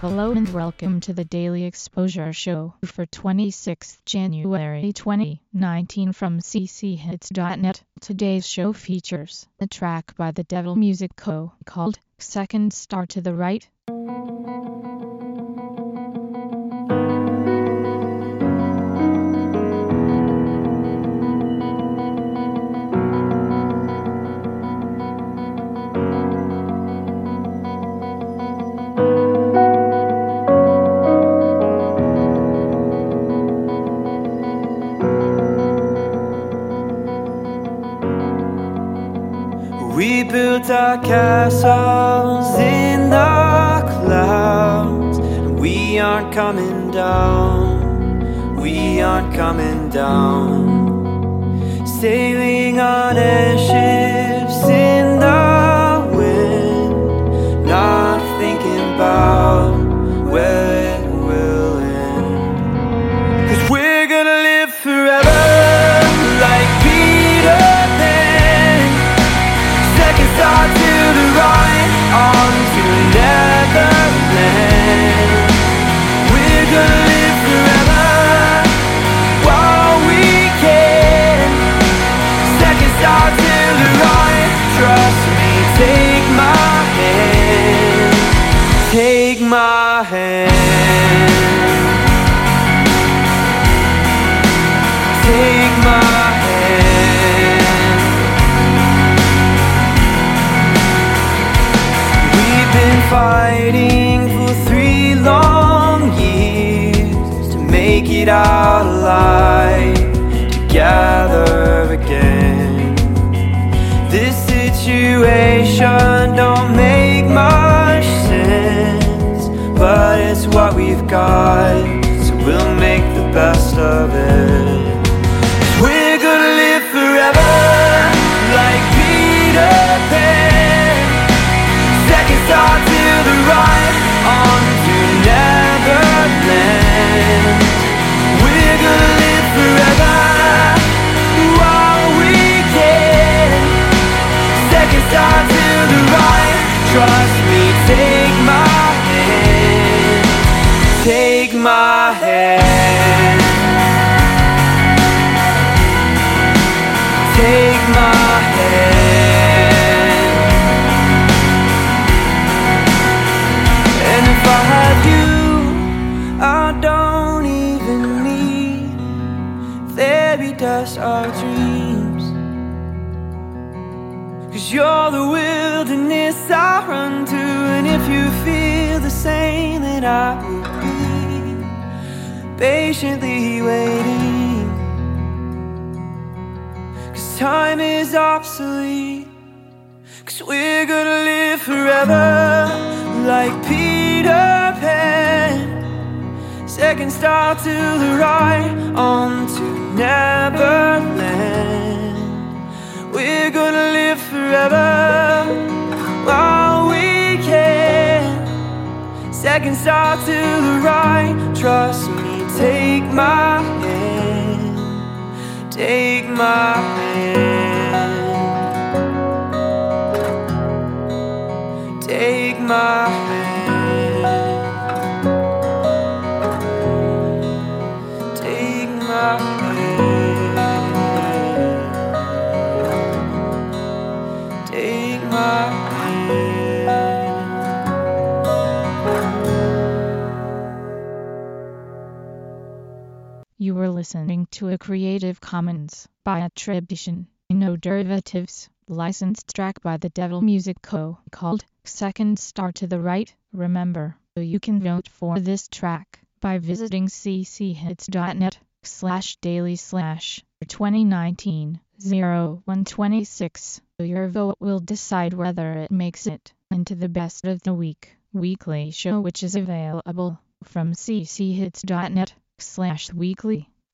Hello and welcome to the Daily Exposure Show for 26th January 2019 from cchits.net. Today's show features a track by the Devil Music Co. called Second Star to the Right. Built our castles in the clouds, and we aren't coming down. We aren't coming down. Sailing on airships fighting for three long years to make it out alive together again. This situation don't make trust me, take my hand, take my hand. Take my hand And if I had you I don't even need Fairy dust or dreams Cause you're wilderness I run to And if you feel the same then I will be Patiently waiting Cause time is obsolete. Cause we're gonna live forever like Peter Pan. Second star to the right, on to Neverland. We're gonna live forever Second star to the right, trust me, take my hand. Take my hand. Listening to a Creative Commons by attribution, no derivatives, licensed track by the Devil Music Co. called Second Star to the Right. Remember, you can vote for this track by visiting cchits.net slash daily slash 2019 0126. Your vote will decide whether it makes it into the best of the week weekly show which is available from cchits.net slash weekly.